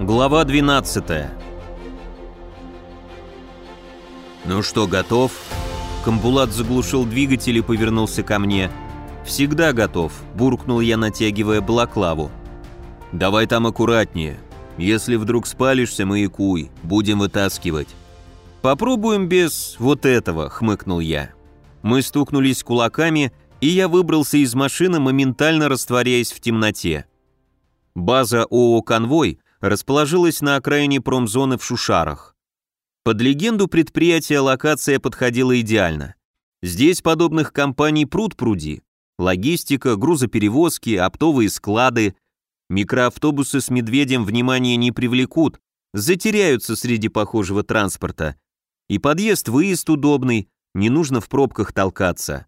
Глава 12 «Ну что, готов?» Камбулат заглушил двигатель и повернулся ко мне. «Всегда готов», — буркнул я, натягивая балаклаву. «Давай там аккуратнее. Если вдруг спалишься, маякуй, будем вытаскивать». «Попробуем без вот этого», — хмыкнул я. Мы стукнулись кулаками, и я выбрался из машины, моментально растворяясь в темноте. База ООО «Конвой» расположилась на окраине промзоны в Шушарах. Под легенду предприятия локация подходила идеально. Здесь подобных компаний пруд-пруди. Логистика, грузоперевозки, оптовые склады. Микроавтобусы с медведем внимания не привлекут, затеряются среди похожего транспорта. И подъезд-выезд удобный, не нужно в пробках толкаться.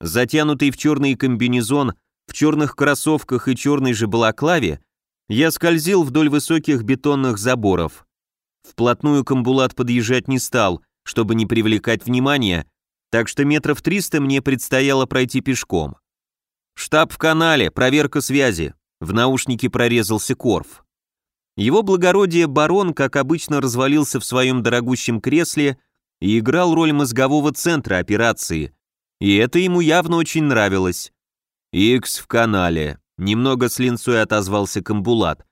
Затянутый в черный комбинезон, в черных кроссовках и черной же балаклаве, я скользил вдоль высоких бетонных заборов. Вплотную к амбулат подъезжать не стал, чтобы не привлекать внимания, так что метров триста мне предстояло пройти пешком. «Штаб в канале, проверка связи», — в наушнике прорезался Корф. Его благородие барон, как обычно, развалился в своем дорогущем кресле и играл роль мозгового центра операции, и это ему явно очень нравилось. «Икс в канале», — немного с линцой отозвался Камбулат.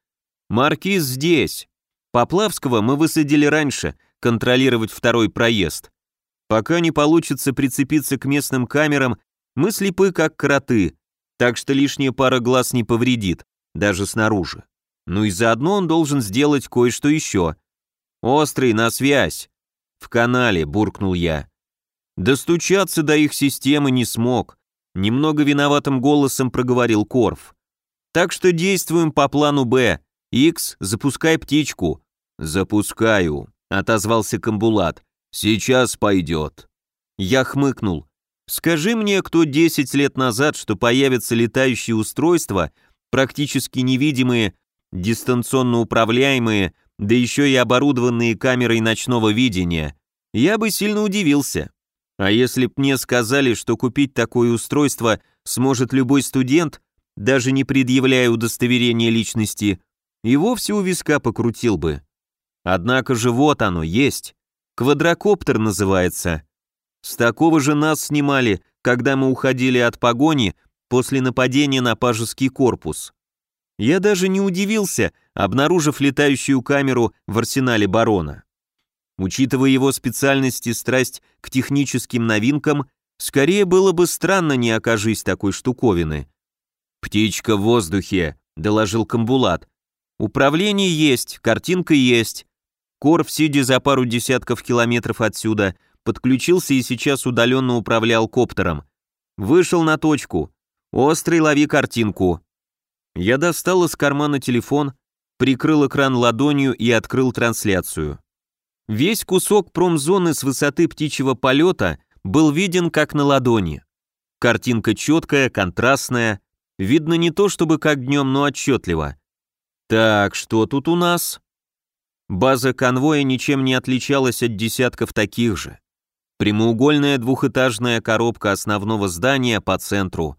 «Маркиз здесь, Поплавского мы высадили раньше, контролировать второй проезд. Пока не получится прицепиться к местным камерам, мы слепы как кроты, так что лишняя пара глаз не повредит, даже снаружи. Ну и заодно он должен сделать кое-что еще. «Острый, на связь!» «В канале», — буркнул я. Достучаться до их системы не смог. Немного виноватым голосом проговорил Корф. Так что действуем по плану «Б». Икс, запускай птичку. «Запускаю», — отозвался Камбулат. «Сейчас пойдет». Я хмыкнул. «Скажи мне, кто 10 лет назад, что появятся летающие устройства, практически невидимые, дистанционно управляемые, да еще и оборудованные камерой ночного видения, я бы сильно удивился. А если б мне сказали, что купить такое устройство сможет любой студент, даже не предъявляя удостоверения личности, и вовсе у виска покрутил бы. Однако же вот оно, есть. Квадрокоптер называется. С такого же нас снимали, когда мы уходили от погони после нападения на пажеский корпус. Я даже не удивился, обнаружив летающую камеру в арсенале барона. Учитывая его специальность и страсть к техническим новинкам, скорее было бы странно, не окажись такой штуковины. «Птичка в воздухе», — доложил Камбулат. «Управление есть, картинка есть, Корф, сидя за пару десятков километров отсюда, подключился и сейчас удаленно управлял коптером. Вышел на точку. «Острый, лови картинку». Я достал из кармана телефон, прикрыл экран ладонью и открыл трансляцию. Весь кусок промзоны с высоты птичьего полета был виден как на ладони. Картинка четкая, контрастная, видно не то чтобы как днем, но отчетливо. Так, что тут у нас? База конвоя ничем не отличалась от десятков таких же. Прямоугольная двухэтажная коробка основного здания по центру.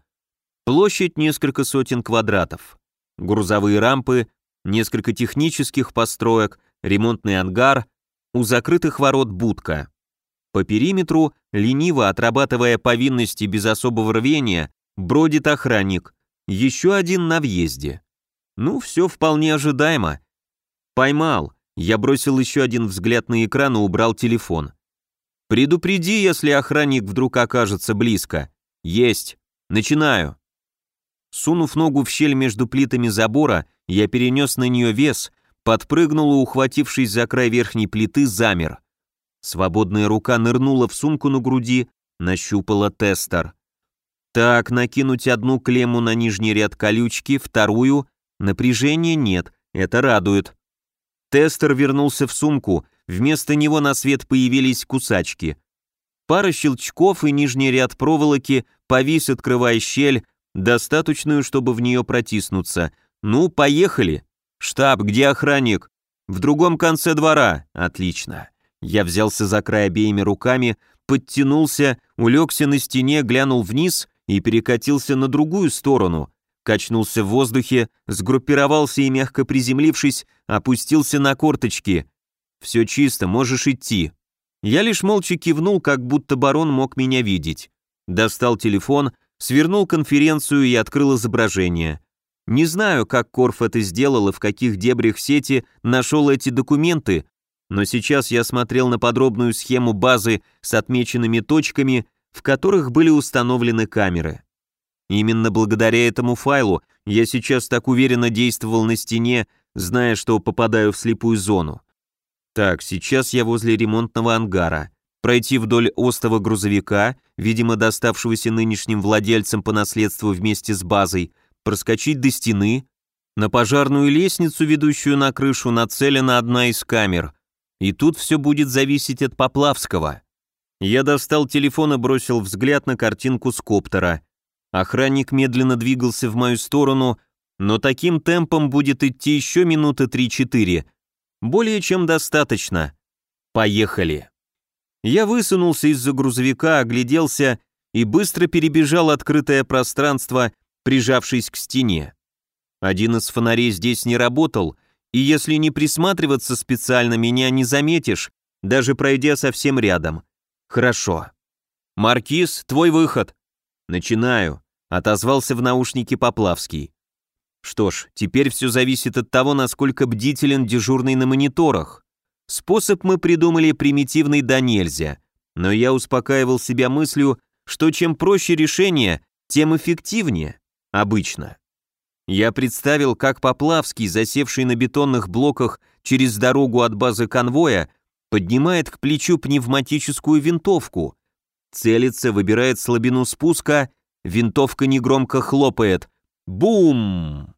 Площадь несколько сотен квадратов. Грузовые рампы, несколько технических построек, ремонтный ангар, у закрытых ворот будка. По периметру, лениво отрабатывая повинности без особого рвения, бродит охранник, еще один на въезде. Ну, все вполне ожидаемо. Поймал, я бросил еще один взгляд на экран и убрал телефон. «Предупреди, если охранник вдруг окажется близко. Есть. Начинаю». Сунув ногу в щель между плитами забора, я перенес на нее вес, подпрыгнул и, ухватившись за край верхней плиты, замер. Свободная рука нырнула в сумку на груди, нащупала тестер. Так, накинуть одну клемму на нижний ряд колючки, вторую. Напряжения нет, это радует. Тестер вернулся в сумку, вместо него на свет появились кусачки. Пара щелчков и нижний ряд проволоки повис, открывая щель, достаточную, чтобы в нее протиснуться. Ну, поехали. Штаб, где охранник? В другом конце двора. Отлично. Я взялся за край обеими руками, подтянулся, улегся на стене, глянул вниз и перекатился на другую сторону. качнулся в воздухе, сгруппировался и, мягко приземлившись, опустился на корточки. «Все чисто, можешь идти». Я лишь молча кивнул, как будто барон мог меня видеть. Достал телефон, свернул конференцию и открыл изображение. Не знаю, как Корф это сделал и в каких дебрях сети нашел эти документы, но сейчас я смотрел на подробную схему базы с отмеченными точками, в которых были установлены камеры. Именно благодаря этому файлу я сейчас так уверенно действовал на стене, зная, что попадаю в слепую зону. Так, сейчас я возле ремонтного ангара. Пройти вдоль остова грузовика, видимо, доставшегося нынешним владельцам по наследству вместе с базой, проскочить до стены. На пожарную лестницу, ведущую на крышу, нацелена одна из камер. И тут все будет зависеть от Поплавского. Я достал телефон и бросил взгляд на картинку с коптера. Охранник медленно двигался в мою сторону, но таким темпом будет идти еще минуты 3-4. Более чем достаточно. Поехали. Я высунулся из-за грузовика, огляделся и быстро перебежал открытое пространство, прижавшись к стене. Один из фонарей здесь не работал, и если не присматриваться специально, меня не заметишь, даже пройдя совсем рядом. Хорошо. «Маркиз, твой выход». «Начинаю», — отозвался в наушнике Поплавский. Что ж, теперь все зависит от того, насколько бдителен дежурный на мониторах. Способ мы придумали примитивный да нельзя, но я успокаивал себя мыслью, что чем проще решение, тем эффективнее, обычно. Я представил, как Поплавский, засевший на бетонных блоках через дорогу от базы конвоя, поднимает к плечу пневматическую винтовку, целится, выбирает слабину спуска, винтовка негромко хлопает. Бум!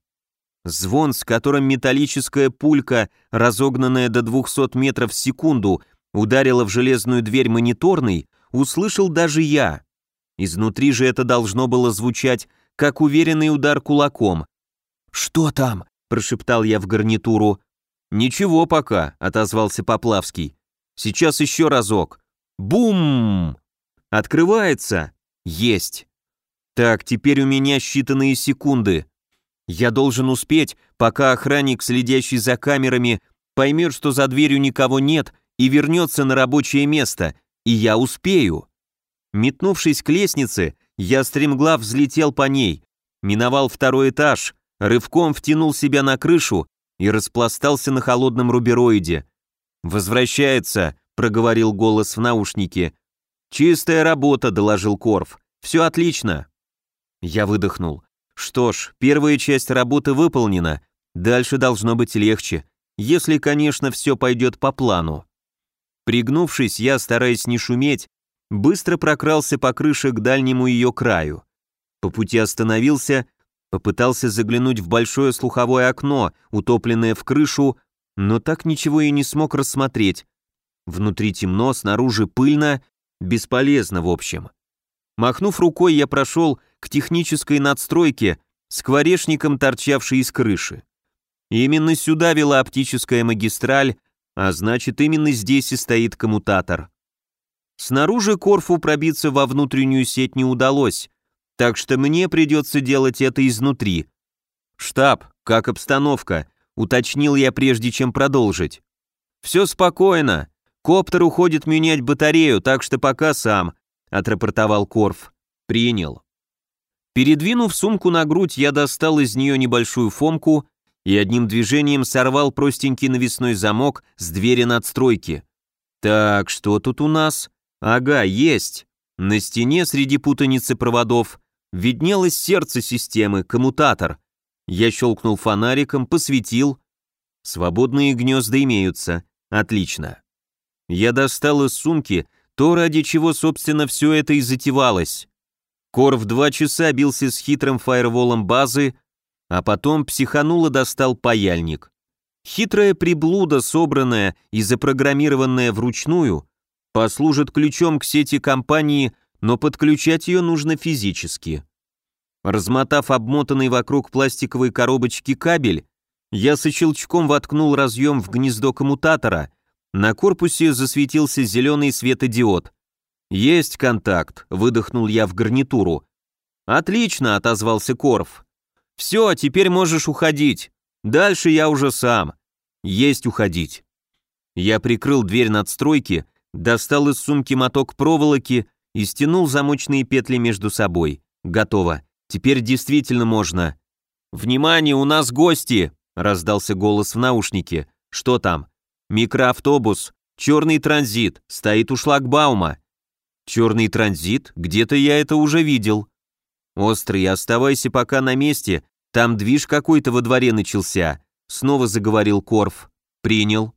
Звон, с которым металлическая пулька, разогнанная до 200 метров в секунду, ударила в железную дверь мониторной, услышал даже я. Изнутри же это должно было звучать, как уверенный удар кулаком. «Что там?» – прошептал я в гарнитуру. «Ничего пока», – отозвался Поплавский. Сейчас еще разок. Бум! Открывается. Есть. Так, теперь у меня считанные секунды. Я должен успеть, пока охранник, следящий за камерами, поймет, что за дверью никого нет и вернется на рабочее место, и я успею. Метнувшись к лестнице, я стремглав взлетел по ней, миновал второй этаж, рывком втянул себя на крышу и распластался на холодном рубероиде. «Возвращается», — проговорил голос в наушнике. «Чистая работа», — доложил Корф. «Все отлично». Я выдохнул. Что ж, первая часть работы выполнена. Дальше должно быть легче, если, конечно, все пойдет по плану. Пригнувшись, я, стараясь не шуметь, быстро прокрался по крыше к дальнему ее краю. По пути остановился, попытался заглянуть в большое слуховое окно, утопленное в крышу, но так ничего и не смог рассмотреть. Внутри темно, снаружи пыльно, бесполезно в общем. Махнув рукой, я прошел к технической надстройке, скворечником торчавшей из крыши. Именно сюда вела оптическая магистраль, а значит, именно здесь и стоит коммутатор. Снаружи Корфу пробиться во внутреннюю сеть не удалось, так что мне придется делать это изнутри. «Штаб, как обстановка?» уточнил я прежде, чем продолжить. «Все спокойно. Коптер уходит менять батарею, так что пока сам», — отрапортовал Корф. «Принял». Передвинув сумку на грудь, я достал из нее небольшую фомку и одним движением сорвал простенький навесной замок с двери надстройки. «Так, что тут у нас?» «Ага, есть!» На стене среди путаницы проводов виднелось сердце системы, коммутатор — я щелкнул фонариком, посветил. Свободные гнезда имеются. Отлично. Я достал из сумки то, ради чего, собственно, все это и затевалось. Кор в два часа бился с хитрым фаерволом базы, а потом психанул и достал паяльник. Хитрая приблуда, собранная и запрограммированная вручную, послужит ключом к сети компании, но подключать ее нужно физически. Размотав обмотанный вокруг пластиковой коробочки кабель, я со щелчком воткнул разъем в гнездо коммутатора. На корпусе засветился зеленый светодиод. «Есть контакт», — выдохнул я в гарнитуру. «Отлично», — отозвался Корф. Все, теперь можешь уходить. Дальше я уже сам. Есть уходить. Я прикрыл дверь надстройки, достал из сумки моток проволоки и стянул замочные петли между собой. Готово. Теперь действительно можно. «Внимание, у нас гости!» — раздался голос в наушнике. «Что там?» «Микроавтобус. Черный транзит. Стоит у шлагбаума». «Черный транзит? Где-то я это уже видел». «Острый, оставайся пока на месте, там движ какой-то во дворе начался», — снова заговорил Корф. «Принял».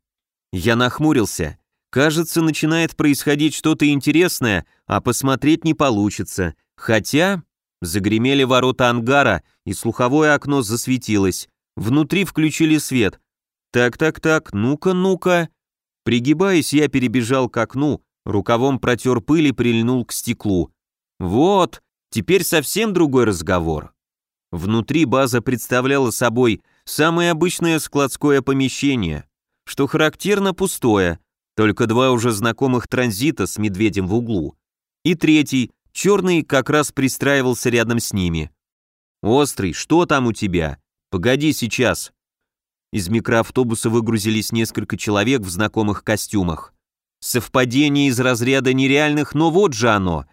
Я нахмурился. Кажется, начинает происходить что-то интересное, а посмотреть не получится. Хотя... Загремели ворота ангара, и слуховое окно засветилось. Внутри включили свет. Так-так-так, ну-ка, ну-ка. Пригибаясь, я перебежал к окну, рукавом протер пыль и прильнул к стеклу. Вот, Теперь совсем другой разговор. Внутри база представляла собой самое обычное складское помещение, что характерно пустое, только два уже знакомых транзита с медведем в углу. И третий, черный, как раз пристраивался рядом с ними. «Острый, что там у тебя? Погоди сейчас». Из микроавтобуса выгрузились несколько человек в знакомых костюмах. Совпадение из разряда нереальных, но вот же оно.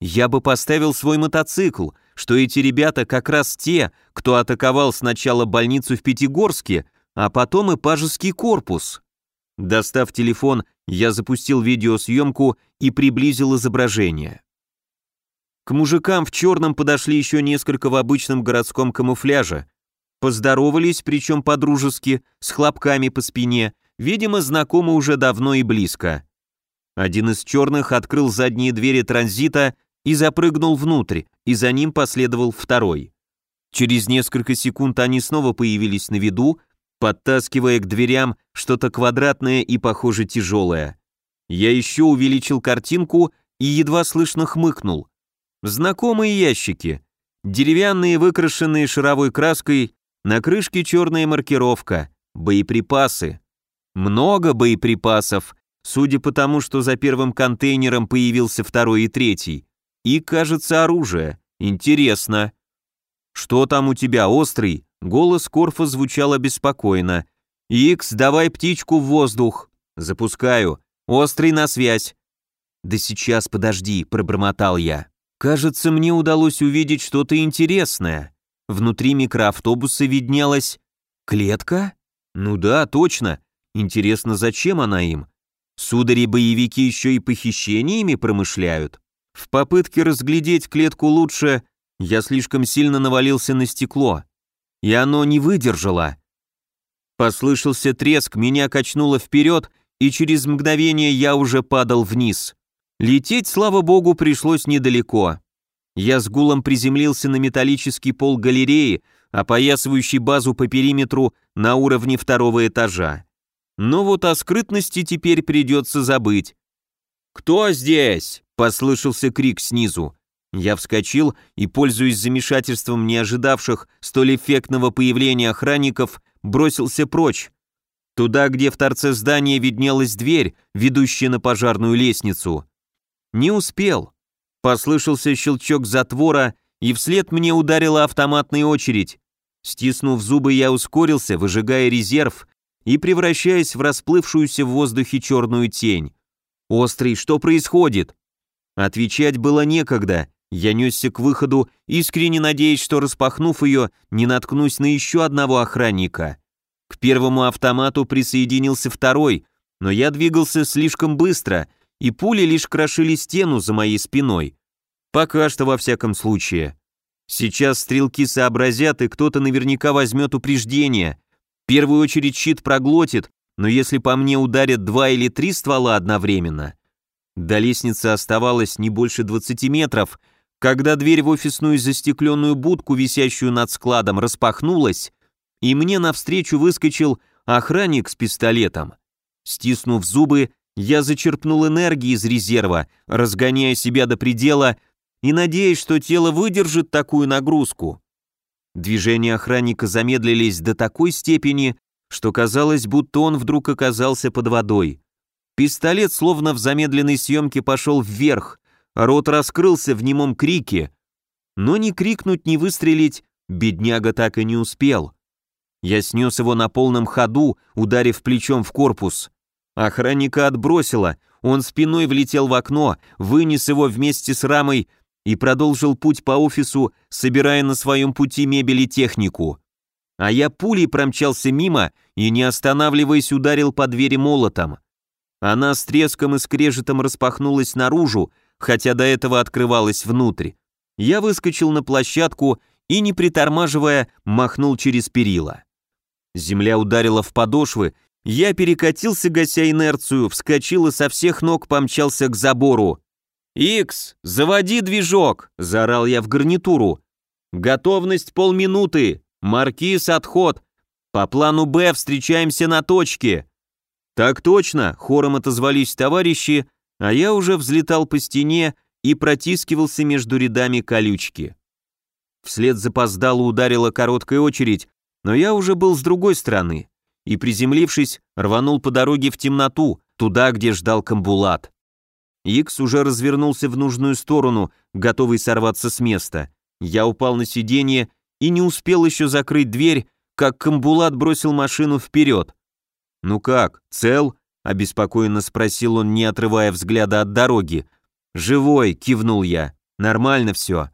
Я бы поставил свой мотоцикл, что эти ребята как раз те, кто атаковал сначала больницу в Пятигорске, а потом и пажеский корпус. Достав телефон, я запустил видеосъемку и приблизил изображение. К мужикам в черном подошли еще несколько в обычном городском камуфляже. Поздоровались, причем по-дружески, с хлопками по спине, видимо, знакомы уже давно и близко. Один из черных открыл задние двери транзита и запрыгнул внутрь, и за ним последовал второй. Через несколько секунд они снова появились на виду, подтаскивая к дверям что-то квадратное и, похоже, тяжелое. Я еще увеличил картинку и едва слышно хмыкнул. Знакомые ящики. Деревянные, выкрашенные шаровой краской, на крышке черная маркировка. Боеприпасы. Много боеприпасов, судя по тому, что за первым контейнером появился второй и третий. И, кажется, оружие. Интересно. Что там у тебя, острый? Голос Корфа звучал обеспокоенно. «Икс, давай птичку в воздух!» «Запускаю. Острый на связь!» «Да сейчас, подожди», — пробормотал я. «Кажется, мне удалось увидеть что-то интересное. Внутри микроавтобуса виднелась... клетка? Ну да, точно. Интересно, зачем она им? Судари-боевики еще и похищениями промышляют?» В попытке разглядеть клетку лучше, я слишком сильно навалился на стекло, и оно не выдержало. Послышался треск, меня качнуло вперед, и через мгновение я уже падал вниз. Лететь, слава богу, пришлось недалеко. Я с гулом приземлился на металлический пол галереи, опоясывающий базу по периметру на уровне второго этажа. Но вот о скрытности теперь придется забыть. «Кто здесь?» — послышался крик снизу. Я вскочил и, пользуясь замешательством не ожидавших столь эффектного появления охранников, бросился прочь. Туда, где в торце здания виднелась дверь, ведущая на пожарную лестницу. Не успел. Послышался щелчок затвора, и вслед мне ударила автоматная очередь. Стиснув зубы, я ускорился, выжигая резерв и превращаясь в расплывшуюся в воздухе черную тень. «Острый, что происходит?» Отвечать было некогда. Я несся к выходу, искренне надеясь, что распахнув ее, не наткнусь на еще одного охранника. К первому автомату присоединился второй, но я двигался слишком быстро, и пули лишь крошили стену за моей спиной. Пока что во всяком случае. Сейчас стрелки сообразят, и кто-то наверняка возьмет упреждение. В первую очередь щит проглотит, но если по мне ударят два или три ствола одновременно... До лестницы оставалось не больше 20 метров, когда дверь в офисную застекленную будку, висящую над складом, распахнулась, и мне навстречу выскочил охранник с пистолетом. Стиснув зубы, я зачерпнул энергии из резерва, разгоняя себя до предела и надеясь, что тело выдержит такую нагрузку. Движения охранника замедлились до такой степени, что казалось, будто он вдруг оказался под водой. Пистолет, словно в замедленной съемке, пошел вверх, рот раскрылся в немом крике, но ни крикнуть, ни выстрелить бедняга так и не успел. Я снес его на полном ходу, ударив плечом в корпус. Охранника отбросило, он спиной влетел в окно, вынес его вместе с рамой и продолжил путь по офису, собирая на своем пути мебель и технику. А я пулей промчался мимо и, не останавливаясь, ударил по двери молотом. Она с треском и скрежетом распахнулась наружу, хотя до этого открывалась внутрь. Я выскочил на площадку и, не притормаживая, махнул через перила. Земля ударила в подошвы, я перекатился, гася инерцию, вскочил и со всех ног помчался к забору. «Икс, заводи движок!» – заорал я в гарнитуру. «Готовность полминуты! Маркиз, отход! По плану «Б» встречаемся на точке!» «Так точно!» – хором отозвались товарищи, а я уже взлетал по стене и протискивался между рядами колючки. Вслед запоздало ударила короткая очередь, но я уже был с другой стороны и, приземлившись, рванул по дороге в темноту, туда, где ждал Камбулат. Икс уже развернулся в нужную сторону, готовый сорваться с места. Я упал на сиденье и не успел еще закрыть дверь, как Камбулат бросил машину вперед. «Ну как, цел?» — обеспокоенно спросил он, не отрывая взгляда от дороги. «Живой», — кивнул я. «Нормально все».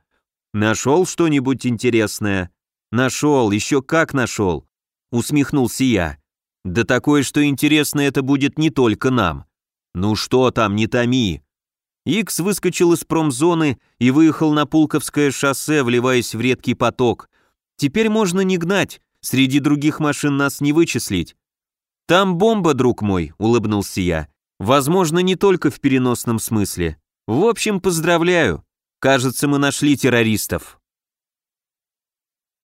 «Нашел что-нибудь интересное?» «Нашел, еще как нашел», — усмехнулся я. «Да такое, что интересно это будет не только нам». «Ну что там, не томи!» Икс выскочил из промзоны и выехал на Пулковское шоссе, вливаясь в редкий поток. Теперь можно не гнать, среди других машин нас не вычислить. «Там бомба, друг мой», — улыбнулся я. «Возможно, не только в переносном смысле. В общем, поздравляю. Кажется, мы нашли террористов».